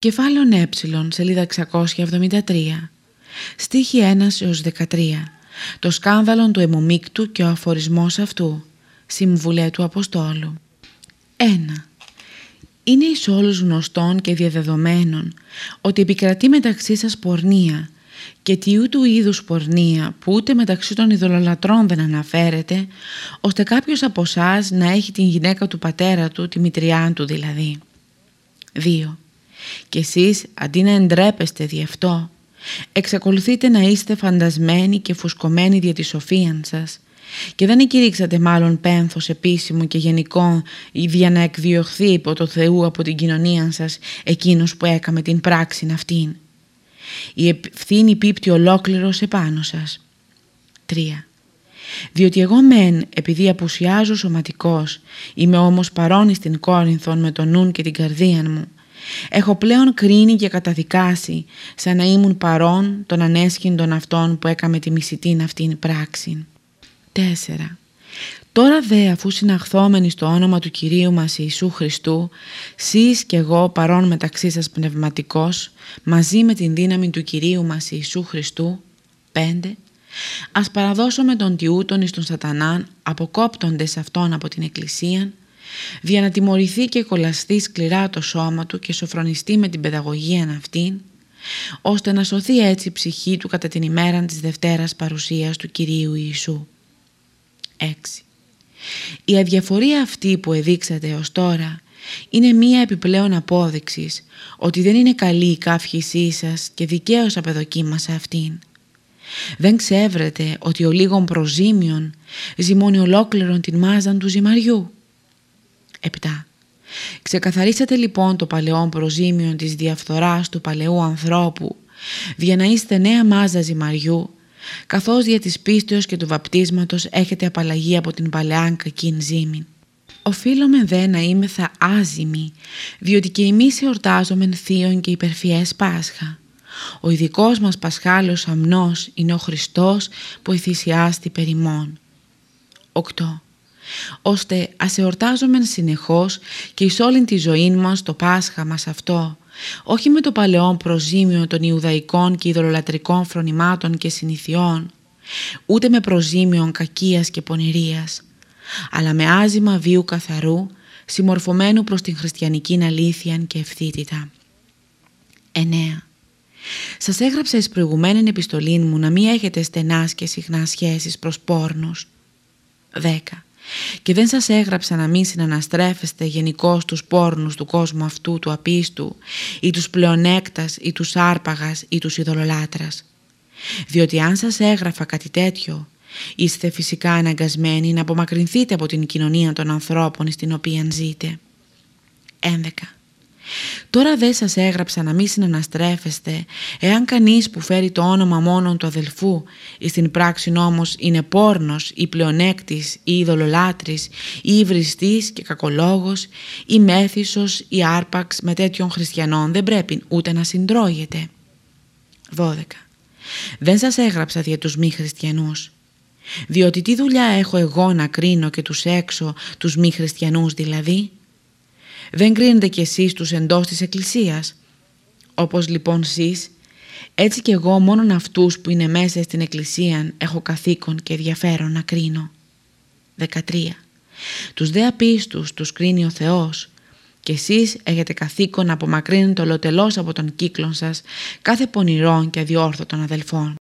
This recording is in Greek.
Κεφάλαιο Ε, σελίδα 673. Στίχη 1 έως 13. Το σκάνδαλο του αιμομίκτου και ο αφορισμός αυτού. Συμβουλέ του Αποστόλου. 1. Είναι εις όλους γνωστών και διαδεδομένων ότι επικρατεί μεταξύ σας πορνεία και τι ούτου είδους πορνεία που ούτε μεταξύ των ειδωλολατρών δεν αναφέρεται, ώστε κάποιος από εσάς να έχει την γυναίκα του πατέρα του, τη μητριά του δηλαδή. 2. Και εσείς αντί να εντρέπεστε δι' αυτό, εξακολουθείτε να είστε φαντασμένοι και φουσκωμένοι δια της σοφία σας και δεν εκηρύξατε μάλλον πένθος επίσημο και γενικό για να εκδιωχθεί υπό το Θεού από την κοινωνία σας εκείνος που έκαμε την πράξη αυτήν. Η ευθύνη πίπτει ολόκληρος επάνω σας. 3. Διότι εγώ μεν επειδή απουσιάζω σωματικός είμαι όμως παρόν στην Κόρινθον με τον νουν και την καρδία μου Έχω πλέον κρίνει και καταδικάσει σαν να ήμουν παρόν των ανέσχυντων αυτών που έκαμε τη μισητήν αυτήν πράξη. 4. Τώρα δε αφού συναχθόμενοι στο όνομα του Κυρίου μας Ιησού Χριστού, σεις και εγώ παρόν μεταξύ σας πνευματικός, μαζί με την δύναμη του Κυρίου μας Ιησού Χριστού, 5. Ας παραδώσουμε τον τιούτον εις τον σατανάν, αποκόπτοντες αυτόν από την Εκκλησία, δια να τιμωρηθεί και κολλαστεί σκληρά το σώμα του και σοφρονιστεί με την παιδαγωγία αυτήν, ώστε να σωθεί έτσι η ψυχή του κατά την ημέρα της Δευτέρας παρουσίας του Κυρίου Ιησού. 6. Η αδιαφορία αυτή που εδείξατε ως τώρα είναι μία επιπλέον απόδειξης ότι δεν είναι καλή η καύχησή σας και δικαίως απεδοκίμασα αυτήν. Δεν ξέβρετε ότι ο λίγων προζήμιων ζυμώνει ολόκληρον την μάζαν του ζυμαριού. 7. Ξεκαθαρίσατε λοιπόν το παλαιό προζήμιο της διαφθοράς του παλαιού ανθρώπου για να είστε νέα μάζα ζυμαριού καθώς για της πίστεως και του βαπτίσματος έχετε απαλλαγή από την παλαιά κακήν ζήμη. Οφείλομαι δε να είμαι θα άζημη, διότι και εμείς εορτάζομεν θείων και υπερφιές Πάσχα. Ο ειδικός μας Πασχάλος αμνός είναι ο Χριστός που ηθυσιάστη περιμόν. 8 ώστε ας εορτάζομεν συνεχώς και εις όλη τη ζωή μας το Πάσχα μας αυτό, όχι με το παλαιό προζήμιο των Ιουδαϊκών και ειδωλολατρικών φρονημάτων και συνηθιών, ούτε με προζήμιον κακίας και πονηρίας, αλλά με άζημα βίου καθαρού, συμμορφωμένου προς την χριστιανική αλήθεια και ευθύτητα. 9. Σας έγραψα εις προηγουμένην επιστολή μου να μην έχετε στενάς και συχνάς σχέσεις προς πόρνους. 10 και δεν σας έγραψα να μην συναναστρέφεστε γενικώς τους πόρνους του κόσμου αυτού του απίστου ή τους πλεονέκτας ή τους άρπαγας ή τους ειδωλολάτρας. Διότι αν σας έγραφα κάτι τέτοιο, είστε φυσικά αναγκασμένοι να απομακρυνθείτε από την κοινωνία των ανθρώπων στην οποία ζείτε. 11. Τώρα δεν σας έγραψα να μην συναναστρέφεστε εάν κανείς που φέρει το όνομα μόνον του αδελφού ή στην πράξη όμως είναι πόρνος ή πλεονέκτης ή ειδωλολάτρης ή υβριστής και κακολόγος ή μέθησος ή άρπαξ με τέτοιων χριστιανών δεν πρέπει ούτε να συντρώγεται. 12. Δεν σας έγραψα για τους μη χριστιανούς διότι τι δουλειά έχω εγώ να κρίνω και τους έξω τους μη χριστιανούς δηλαδή; Δεν κρίνετε κι εσείς τους εντός της Εκκλησίας. Όπως λοιπόν εσείς, έτσι κι εγώ μόνον αυτούς που είναι μέσα στην Εκκλησία έχω καθήκον και ενδιαφέρον να κρίνω. 13. Τους δε απίστους τους κρίνει ο Θεός και εσείς έχετε καθήκον να απομακρύνετε ολοτελώς από τον κύκλο σας κάθε πονηρών και αδιόρθωτων αδελφών.